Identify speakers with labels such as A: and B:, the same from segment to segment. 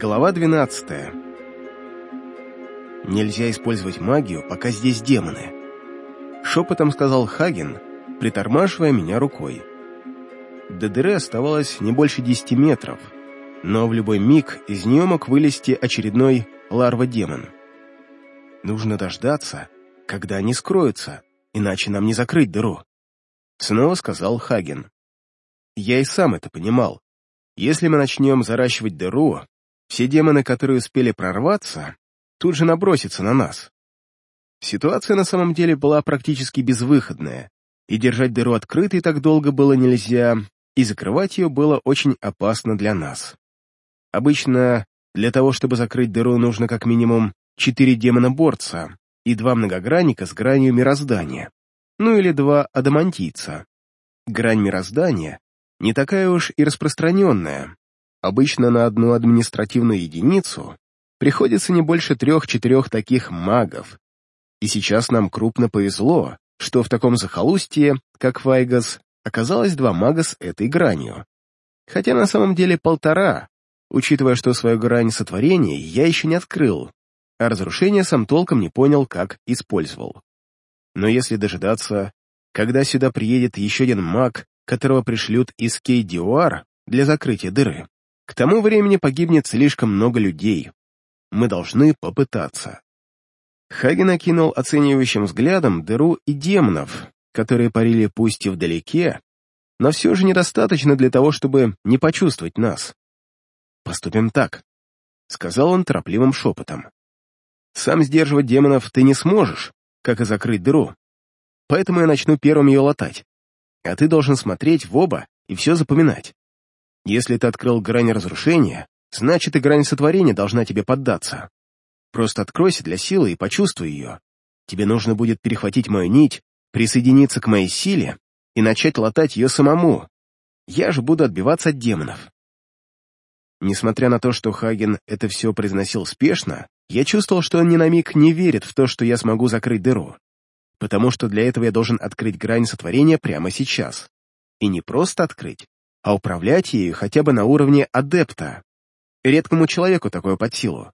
A: Глава 12 «Нельзя использовать магию, пока здесь демоны», — шепотом сказал Хаген, притормаживая меня рукой. До дыры оставалось не больше десяти метров, но в любой миг из нее мог вылезти очередной ларва-демон. Нужно дождаться, когда они скроются, иначе нам не закрыть дыру. Снова сказал Хаген. Я и сам это понимал. Если мы начнем заращивать дыру, все демоны, которые успели прорваться, тут же набросятся на нас. Ситуация на самом деле была практически безвыходная, и держать дыру открытой так долго было нельзя, и закрывать ее было очень опасно для нас. Обычно для того, чтобы закрыть дыру, нужно как минимум четыре демона-борца и два многогранника с гранью мироздания, ну или два адамантийца. Грань мироздания не такая уж и распространенная. Обычно на одну административную единицу приходится не больше трех-четырех таких магов. И сейчас нам крупно повезло, что в таком захолустье, как Вайгас, оказалось два мага с этой гранью. Хотя на самом деле полтора, учитывая, что свою грань сотворения я еще не открыл, а разрушение сам толком не понял, как использовал. Но если дожидаться, когда сюда приедет еще один маг, которого пришлют из Кейдиуар для закрытия дыры, к тому времени погибнет слишком много людей. Мы должны попытаться. Хаген окинул оценивающим взглядом дыру и демонов, которые парили пусть и вдалеке, но все же недостаточно для того, чтобы не почувствовать нас. «Поступим так», — сказал он торопливым шепотом. «Сам сдерживать демонов ты не сможешь, как и закрыть дыру, поэтому я начну первым ее латать, а ты должен смотреть в оба и все запоминать. Если ты открыл грань разрушения, значит и грань сотворения должна тебе поддаться. Просто откройся для силы и почувствуй ее. Тебе нужно будет перехватить мою нить, присоединиться к моей силе и начать латать ее самому. Я же буду отбиваться от демонов. Несмотря на то, что Хаген это все произносил спешно, я чувствовал, что он ни на миг не верит в то, что я смогу закрыть дыру. Потому что для этого я должен открыть грань сотворения прямо сейчас. И не просто открыть, а управлять ею хотя бы на уровне адепта. Редкому человеку такое под силу.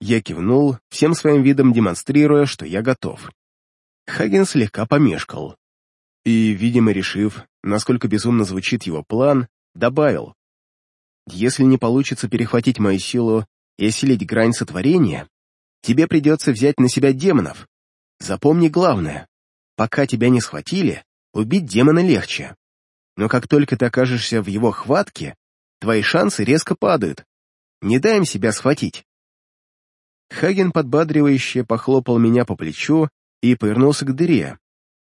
A: Я кивнул, всем своим видом демонстрируя, что я готов. Хаген слегка помешкал. И, видимо, решив, насколько безумно звучит его план, добавил. «Если не получится перехватить мою силу и осилить грань сотворения, тебе придется взять на себя демонов. Запомни главное. Пока тебя не схватили, убить демона легче но как только ты окажешься в его хватке, твои шансы резко падают. Не дай им себя схватить. Хаген подбадривающе похлопал меня по плечу и повернулся к дыре,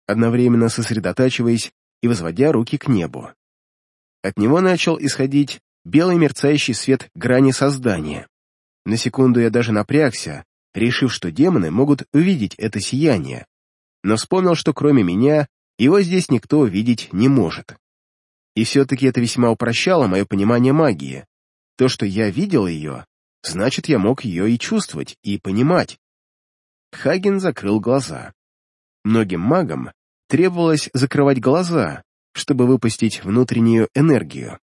A: одновременно сосредотачиваясь и возводя руки к небу. От него начал исходить белый мерцающий свет грани создания. На секунду я даже напрягся, решив, что демоны могут увидеть это сияние, но вспомнил, что кроме меня его здесь никто увидеть не может. И все-таки это весьма упрощало мое понимание магии. То, что я видел ее, значит, я мог ее и чувствовать, и понимать. Хаген закрыл глаза. Многим магам требовалось закрывать глаза, чтобы выпустить внутреннюю энергию.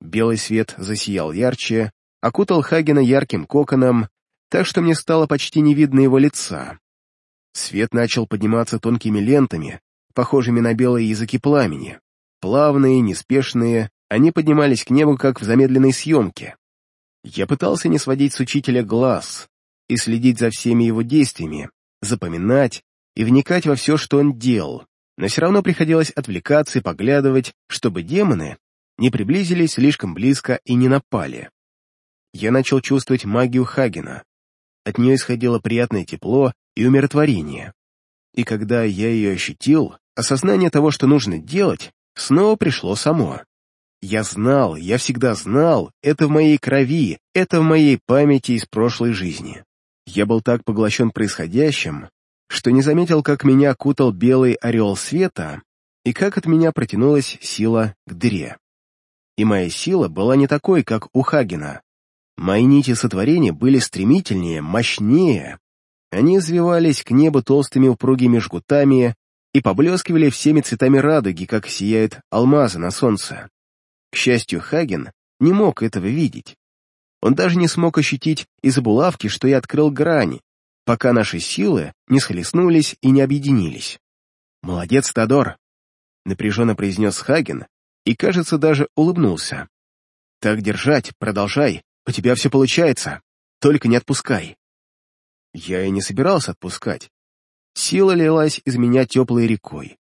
A: Белый свет засиял ярче, окутал Хагена ярким коконом, так что мне стало почти не видно его лица. Свет начал подниматься тонкими лентами, похожими на белые языки пламени. Плавные, неспешные, они поднимались к небу, как в замедленной съемке. Я пытался не сводить с учителя глаз и следить за всеми его действиями, запоминать и вникать во все, что он делал, но все равно приходилось отвлекаться и поглядывать, чтобы демоны не приблизились слишком близко и не напали. Я начал чувствовать магию Хагена. От нее исходило приятное тепло и умиротворение. И когда я ее ощутил, осознание того, что нужно делать, снова пришло само. Я знал, я всегда знал, это в моей крови, это в моей памяти из прошлой жизни. Я был так поглощен происходящим, что не заметил, как меня кутал белый орел света и как от меня протянулась сила к дыре. И моя сила была не такой, как у Хагена. Мои нити сотворения были стремительнее, мощнее. Они извивались к небу толстыми упругими жгутами, и поблескивали всеми цветами радуги, как сияют алмазы на солнце. К счастью, Хаген не мог этого видеть. Он даже не смог ощутить из-за булавки, что я открыл грани, пока наши силы не схлестнулись и не объединились. «Молодец, Тодор!» — напряженно произнес Хаген и, кажется, даже улыбнулся. «Так держать, продолжай, у тебя все получается, только не отпускай». Я и не собирался отпускать. Сила лилась из меня теплой рекой.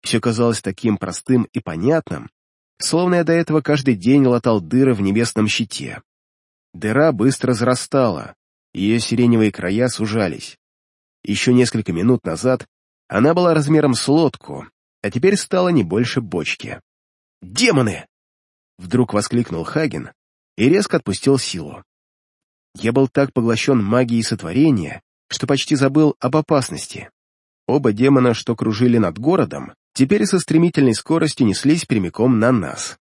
A: Все казалось таким простым и понятным, словно я до этого каждый день латал дыры в небесном щите. Дыра быстро зарастала, ее сиреневые края сужались. Еще несколько минут назад она была размером с лодку, а теперь стала не больше бочки. «Демоны!» Вдруг воскликнул Хаген и резко отпустил силу. Я был так поглощен магией сотворения, что почти забыл об опасности. Оба демона, что кружили над городом, теперь со стремительной скоростью неслись прямиком на нас.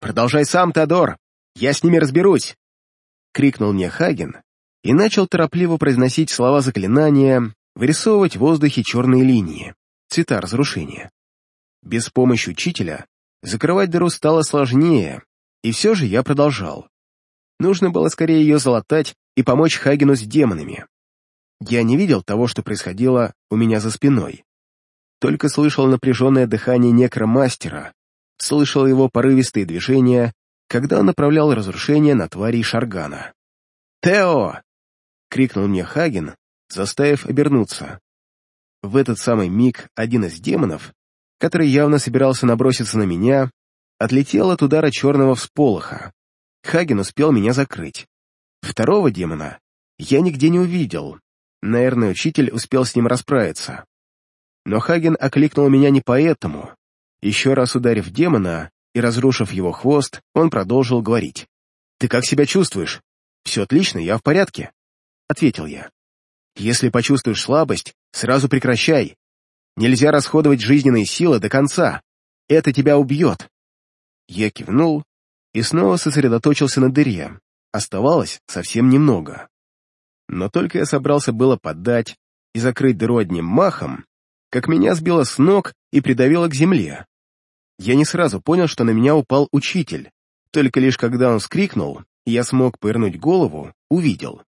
A: «Продолжай сам, Тодор! Я с ними разберусь!» — крикнул мне Хаген и начал торопливо произносить слова заклинания, вырисовывать в воздухе черные линии, цвета разрушения. Без помощи учителя закрывать дыру стало сложнее, и все же я продолжал. Нужно было скорее ее залатать и помочь Хагену с демонами. Я не видел того, что происходило у меня за спиной. Только слышал напряженное дыхание некромастера, слышал его порывистые движения, когда он направлял разрушение на твари Шаргана. «Тео!» — крикнул мне Хаген, заставив обернуться. В этот самый миг один из демонов, который явно собирался наброситься на меня, отлетел от удара черного всполоха. Хаген успел меня закрыть. Второго демона я нигде не увидел. Наверное, учитель успел с ним расправиться. Но Хаген окликнул меня не поэтому. Еще раз ударив демона и разрушив его хвост, он продолжил говорить. «Ты как себя чувствуешь?» «Все отлично, я в порядке», — ответил я. «Если почувствуешь слабость, сразу прекращай. Нельзя расходовать жизненные силы до конца. Это тебя убьет». Я кивнул и снова сосредоточился на дыре. Оставалось совсем немного. Но только я собрался было подать и закрыть дыру одним махом, как меня сбило с ног и придавило к земле. Я не сразу понял, что на меня упал учитель, только лишь когда он вскрикнул, я смог повернуть голову, увидел.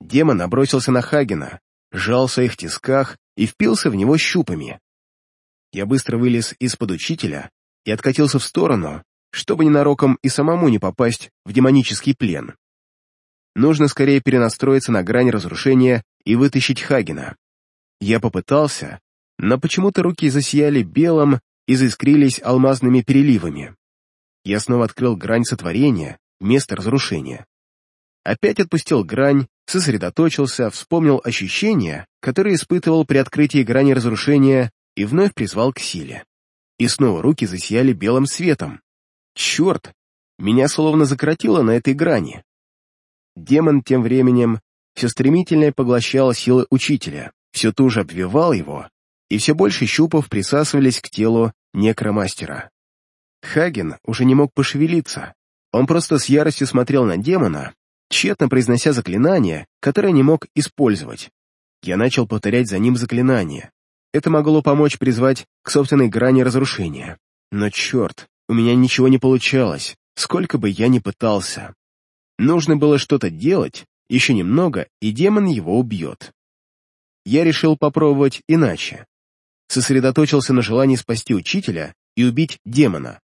A: Демон набросился на Хагена, сжал в своих тисках и впился в него щупами. Я быстро вылез из-под учителя и откатился в сторону, чтобы ненароком и самому не попасть в демонический плен. Нужно скорее перенастроиться на грань разрушения и вытащить Хагена. Я попытался, но почему-то руки засияли белым и заискрились алмазными переливами. Я снова открыл грань сотворения, место разрушения. Опять отпустил грань, сосредоточился, вспомнил ощущения, которые испытывал при открытии грани разрушения и вновь призвал к силе. И снова руки засияли белым светом. Черт! Меня словно закоротило на этой грани. Демон тем временем все стремительнее поглощал силы учителя, все туже обвивал его, и все больше щупов присасывались к телу некромастера. Хаген уже не мог пошевелиться, он просто с яростью смотрел на демона, тщетно произнося заклинание, которое не мог использовать. Я начал повторять за ним заклинание. Это могло помочь призвать к собственной грани разрушения. Но черт, у меня ничего не получалось, сколько бы я ни пытался. Нужно было что-то делать, еще немного, и демон его убьет. Я решил попробовать иначе. Сосредоточился на желании спасти учителя и убить демона.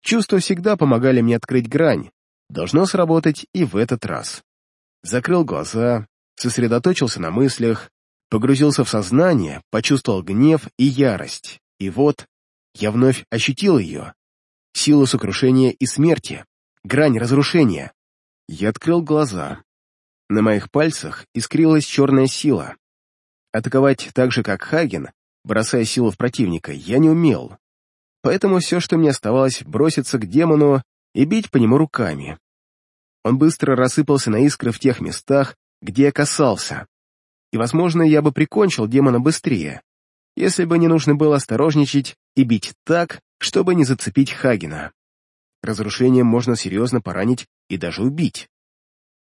A: Чувства всегда помогали мне открыть грань. Должно сработать и в этот раз. Закрыл глаза, сосредоточился на мыслях, погрузился в сознание, почувствовал гнев и ярость. И вот я вновь ощутил ее. Силу сокрушения и смерти, грань разрушения. Я открыл глаза. На моих пальцах искрилась черная сила. Атаковать так же, как Хаген, бросая силу в противника, я не умел поэтому все, что мне оставалось, броситься к демону и бить по нему руками. Он быстро рассыпался на искры в тех местах, где я касался, и, возможно, я бы прикончил демона быстрее, если бы не нужно было осторожничать и бить так, чтобы не зацепить Хагена. Разрушением можно серьезно поранить и даже убить.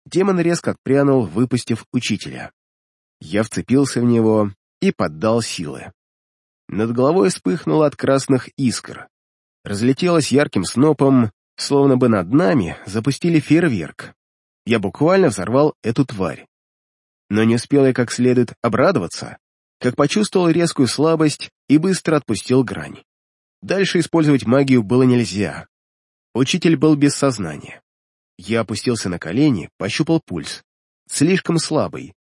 A: Демон резко отпрянул, выпустив учителя. Я вцепился в него и поддал силы. Над головой вспыхнуло от красных искр. Разлетелось ярким снопом, словно бы над нами запустили фейерверк. я буквально взорвал эту тварь. Но не успел я как следует обрадоваться, как почувствовал резкую слабость и быстро отпустил грань. Дальше использовать магию было нельзя. Учитель был без сознания. Я опустился на колени, пощупал пульс. Слишком слабый.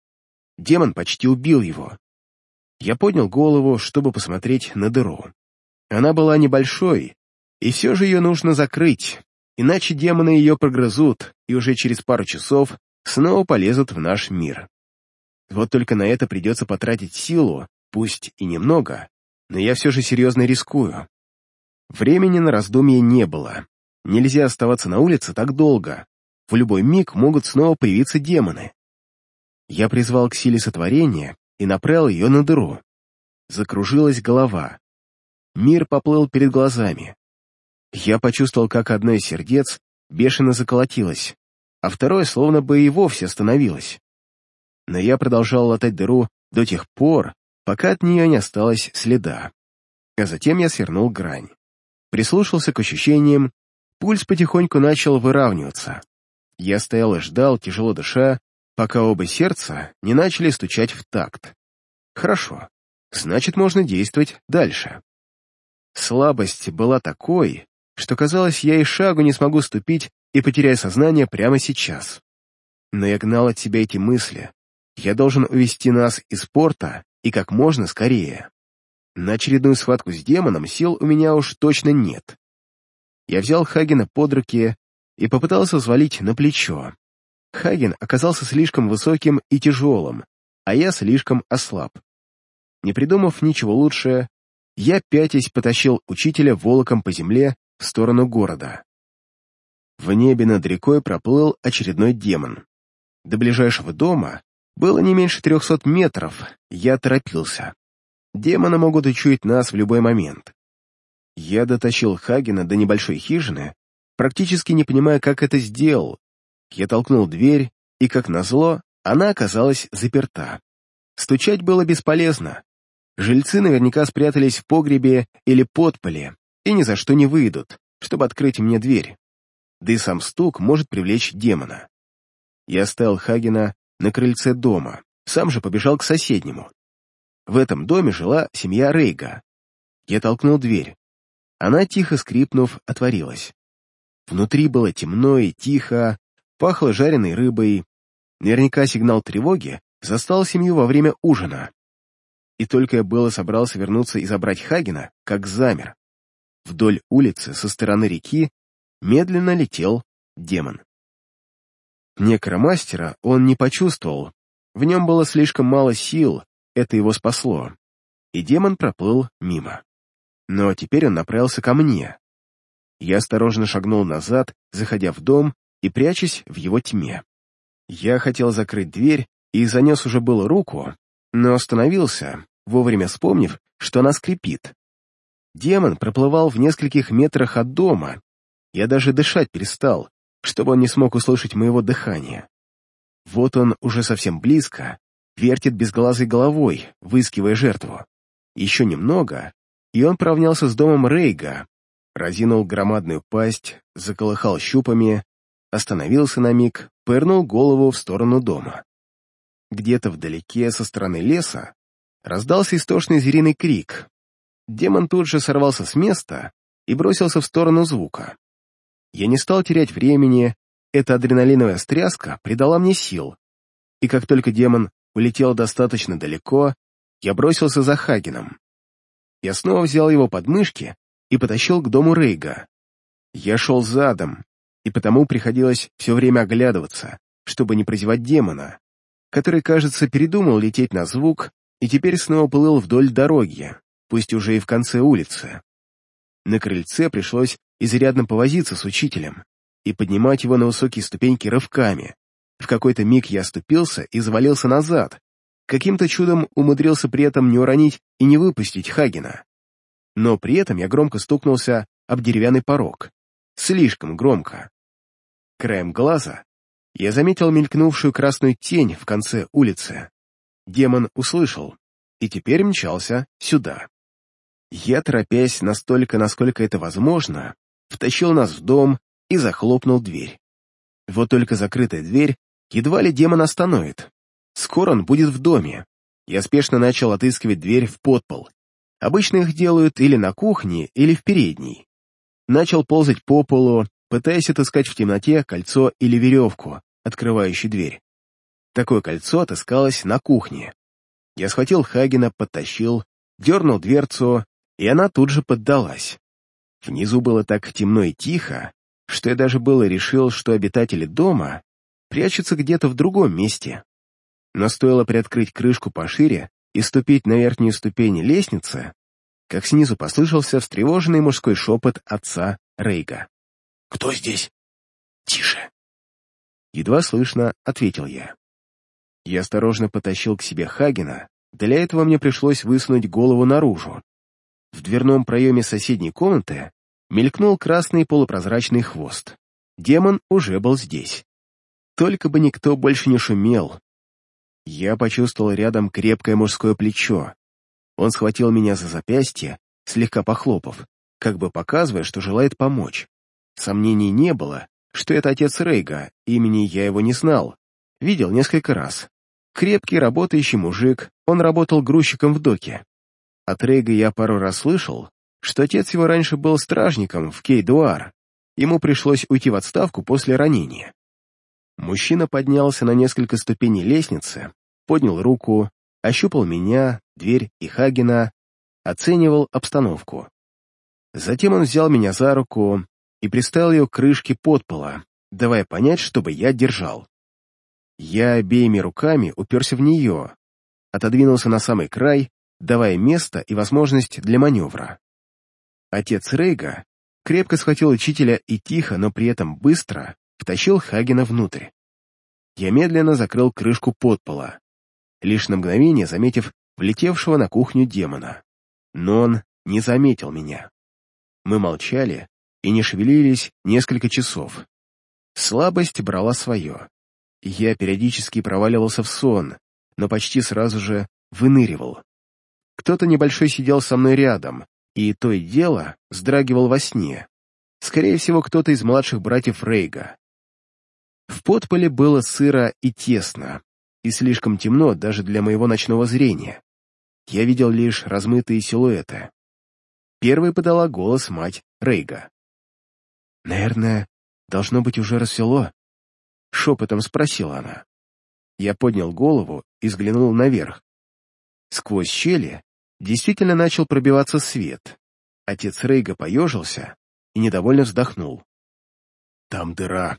A: Демон почти убил его. Я поднял голову, чтобы посмотреть на дыру. Она была небольшой, и все же ее нужно закрыть, иначе демоны ее прогрызут и уже через пару часов снова полезут в наш мир. Вот только на это придется потратить силу, пусть и немного, но я все же серьезно рискую. Времени на раздумье не было. Нельзя оставаться на улице так долго. В любой миг могут снова появиться демоны. Я призвал к силе сотворения и направил ее на дыру. Закружилась голова. Мир поплыл перед глазами. Я почувствовал, как одно из сердец бешено заколотилось, а второе словно бы и вовсе остановилось но я продолжал латать дыру до тех пор, пока от нее не осталось следа. А затем я свернул грань. Прислушался к ощущениям, пульс потихоньку начал выравниваться. Я стоял и ждал, тяжело дыша, пока оба сердца не начали стучать в такт. Хорошо, значит, можно действовать дальше. Слабость была такой, что казалось, я и шагу не смогу ступить и потеряю сознание прямо сейчас. Но я гнал от себя эти мысли, я должен увести нас из порта и как можно скорее. На очередную схватку с демоном сил у меня уж точно нет. Я взял Хагена под руки и попытался свалить на плечо. Хаген оказался слишком высоким и тяжелым, а я слишком ослаб. Не придумав ничего лучше, я пятясь потащил учителя волоком по земле в сторону города. В небе над рекой проплыл очередной демон. До ближайшего дома было не меньше трехсот метров, я торопился. Демоны могут учуять нас в любой момент. Я дотащил Хагена до небольшой хижины, практически не понимая, как это сделал. Я толкнул дверь, и, как назло, она оказалась заперта. Стучать было бесполезно. Жильцы наверняка спрятались в погребе или подполе и ни за что не выйдут, чтобы открыть мне дверь. Да и сам стук может привлечь демона. Я оставил Хагена на крыльце дома, сам же побежал к соседнему. В этом доме жила семья Рейга. Я толкнул дверь. Она, тихо скрипнув, отворилась. Внутри было темно и тихо, пахло жареной рыбой. Наверняка сигнал тревоги застал семью во время ужина. И только я было собрался вернуться и забрать Хагена, как замер. Вдоль улицы со стороны реки медленно летел демон. Некромастера он не почувствовал, в нем было слишком мало сил, это его спасло, и демон проплыл мимо. Но теперь он направился ко мне. Я осторожно шагнул назад, заходя в дом и прячась в его тьме. Я хотел закрыть дверь и занес уже было руку, но остановился, вовремя вспомнив, что она скрипит. Демон проплывал в нескольких метрах от дома. Я даже дышать перестал, чтобы он не смог услышать моего дыхания. Вот он уже совсем близко, вертит безглазой головой, выискивая жертву. Еще немного, и он поравнялся с домом Рейга, разинул громадную пасть, заколыхал щупами, остановился на миг, пырнул голову в сторону дома. Где-то вдалеке, со стороны леса, раздался истошный звериный крик. Демон тут же сорвался с места и бросился в сторону звука. Я не стал терять времени, эта адреналиновая стряска придала мне сил, и как только демон улетел достаточно далеко, я бросился за Хагеном. Я снова взял его под мышки и потащил к дому Рейга. Я шел задом, и потому приходилось все время оглядываться, чтобы не прозевать демона, который, кажется, передумал лететь на звук и теперь снова плыл вдоль дороги, пусть уже и в конце улицы. На крыльце пришлось изрядно повозиться с учителем и поднимать его на высокие ступеньки рывками. В какой-то миг я оступился и завалился назад. Каким-то чудом умудрился при этом не уронить и не выпустить Хагена. Но при этом я громко стукнулся об деревянный порог. Слишком громко. Краем глаза я заметил мелькнувшую красную тень в конце улицы. Демон услышал и теперь мчался сюда. Я, торопясь настолько, насколько это возможно, втащил нас в дом и захлопнул дверь. Вот только закрытая дверь едва ли демон остановит. Скоро он будет в доме. Я спешно начал отыскивать дверь в подпол. Обычно их делают или на кухне, или в передней. Начал ползать по полу, пытаясь отыскать в темноте кольцо или веревку, открывающую дверь. Такое кольцо отыскалось на кухне. Я схватил Хагена, подтащил, дернул дверцу, и она тут же поддалась. Внизу было так темно и тихо, что я даже было решил, что обитатели дома прячутся где-то в другом месте. Но стоило приоткрыть крышку пошире и ступить на верхнюю ступень лестницы, как снизу послышался встревоженный мужской шепот отца Рейга.
B: «Кто здесь?» «Тише!»
A: Едва слышно, ответил я. Я осторожно потащил к себе Хагена, для этого мне пришлось высунуть голову наружу. В дверном проеме соседней комнаты мелькнул красный полупрозрачный хвост. Демон уже был здесь. Только бы никто больше не шумел. Я почувствовал рядом крепкое мужское плечо. Он схватил меня за запястье, слегка похлопав, как бы показывая, что желает помочь. Сомнений не было, что это отец Рейга, имени я его не знал. Видел несколько раз. Крепкий, работающий мужик, он работал грузчиком в доке. От Рейга я пару раз слышал, что отец его раньше был стражником в Кейдуар. Ему пришлось уйти в отставку после ранения. Мужчина поднялся на несколько ступеней лестницы, поднял руку, ощупал меня, дверь и Хагена, оценивал обстановку. Затем он взял меня за руку и приставил ее к крышке подпола, давая понять, чтобы я держал. Я обеими руками уперся в нее, отодвинулся на самый край, давая место и возможность для маневра. Отец Рейга крепко схватил учителя и тихо, но при этом быстро втащил Хагена внутрь. Я медленно закрыл крышку подпола, лишь на мгновение заметив влетевшего на кухню демона. Но он не заметил меня. Мы молчали и не шевелились несколько часов. Слабость брала свое. Я периодически проваливался в сон, но почти сразу же выныривал. Кто-то небольшой сидел со мной рядом, и то и дело вздрагивал во сне. Скорее всего, кто-то из младших братьев Рейга. В подполе было сыро и тесно, и слишком темно даже для моего ночного зрения. Я видел лишь размытые силуэты. Первой подала голос мать Рейга. «Наверное, должно быть уже рассвело?» — шепотом спросила она. Я поднял голову и взглянул наверх. Сквозь щели действительно начал пробиваться свет. Отец Рейга поежился и недовольно вздохнул. «Там дыра».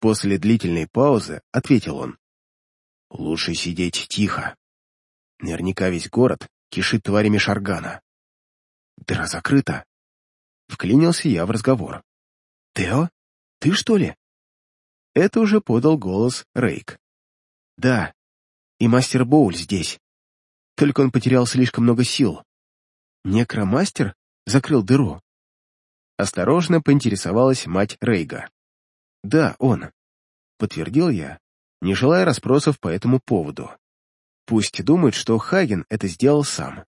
A: После длительной паузы ответил он. «Лучше сидеть тихо. Наверняка весь город кишит тварями Шаргана. Дыра закрыта». Вклинился я в разговор. «Тео, ты что ли?» Это уже подал голос Рейк. «Да, и мастер Боуль здесь. Только он потерял слишком много сил. Некромастер закрыл дыру. Осторожно поинтересовалась мать Рейга. «Да, он», — подтвердил я, не желая расспросов по этому поводу. Пусть думает, что Хаген это сделал сам.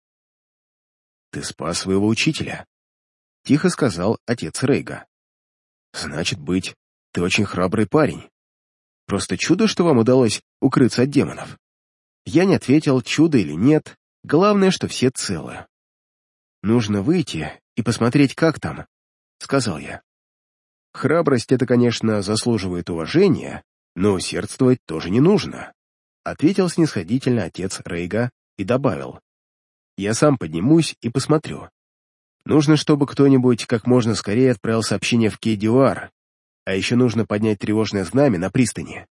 A: «Ты спас своего учителя», — тихо сказал отец Рейга. «Значит быть, ты очень храбрый парень. Просто чудо, что вам удалось укрыться от демонов». Я не ответил, чудо или нет, главное, что все целы. «Нужно выйти и посмотреть, как там», — сказал я. «Храбрость — это, конечно, заслуживает уважения, но усердствовать тоже не нужно», — ответил снисходительно отец Рейга и добавил. «Я сам поднимусь и посмотрю. Нужно, чтобы кто-нибудь как можно скорее отправил сообщение в Кейдиуар, а еще нужно поднять тревожное знамя на пристани.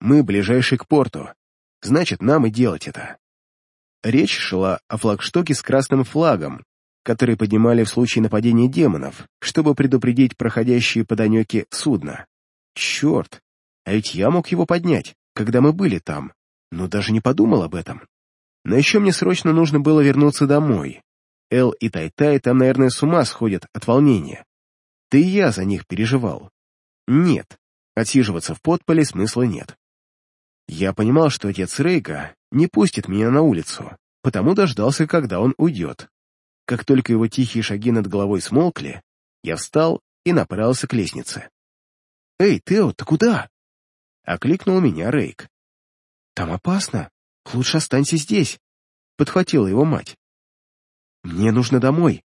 A: Мы ближайшие к порту, значит, нам и делать это. Речь шла о флагштоке с красным флагом, который поднимали в случае нападения демонов, чтобы предупредить проходящие по Данеке судно. Черт, а ведь я мог его поднять, когда мы были там, но даже не подумал об этом. Но еще мне срочно нужно было вернуться домой. Эл и Тайтай там, наверное, с ума сходят от волнения. Да и я за них переживал. Нет, отсиживаться в подполе смысла нет. Я понимал, что отец Рейга не пустит меня на улицу, потому дождался, когда он уйдет. Как только его тихие шаги над головой смолкли, я встал и направился к лестнице. «Эй, Тео, ты куда?» — окликнул меня Рейк. «Там опасно. Лучше останься здесь», — подхватила его мать. «Мне нужно домой.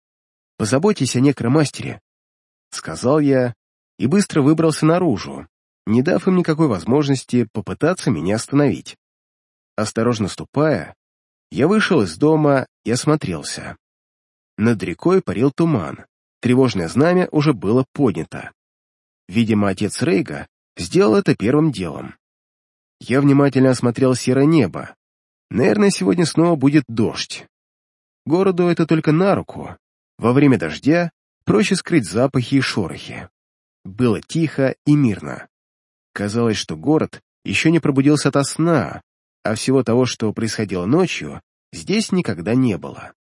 A: Позаботьтесь о некромастере», — сказал я и быстро выбрался наружу, не дав им никакой возможности попытаться меня остановить. Осторожно ступая, я вышел из дома и осмотрелся. Над рекой парил туман, тревожное знамя уже было поднято. Видимо, отец Рейга сделал это первым делом. Я внимательно осмотрел серое небо. Наверное, сегодня снова будет дождь. Городу это только на руку. Во время дождя проще скрыть запахи и шорохи. Было тихо и мирно. Казалось, что город еще не пробудился ото сна, а всего того, что происходило ночью, здесь никогда не было.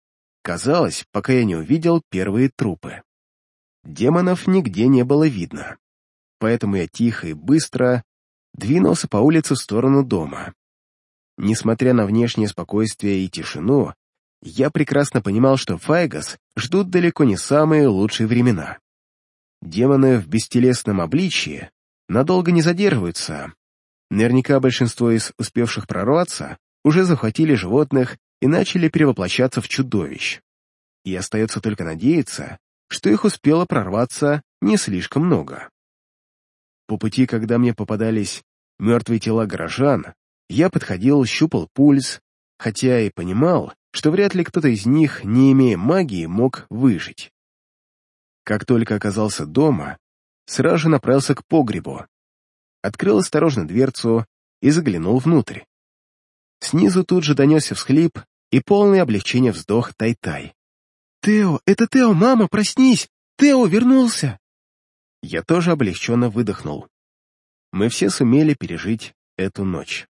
A: Казалось, пока я не увидел первые трупы. Демонов нигде не было видно. Поэтому я тихо и быстро двинулся по улице в сторону дома. Несмотря на внешнее спокойствие и тишину, я прекрасно понимал, что Файгас ждут далеко не самые лучшие времена. Демоны в бестелесном обличии надолго не задерживаются. Наверняка большинство из успевших прорваться уже захватили животных и начали перевоплощаться в чудовищ. И остается только надеяться, что их успело прорваться не слишком много. По пути, когда мне попадались мертвые тела горожан, я подходил, щупал пульс, хотя и понимал, что вряд ли кто-то из них, не имея магии, мог выжить. Как только оказался дома, сразу же направился к погребу, открыл осторожно дверцу и заглянул внутрь. Снизу тут же донесся всхлип и полное облегчение вздох Тай-Тай. «Тео, это Тео, мама, проснись! Тео вернулся!» Я тоже облегченно выдохнул. Мы все сумели пережить эту ночь.